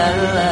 salam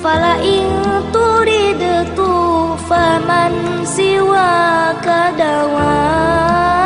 Fala ing turidu tuh faman siwa kadawan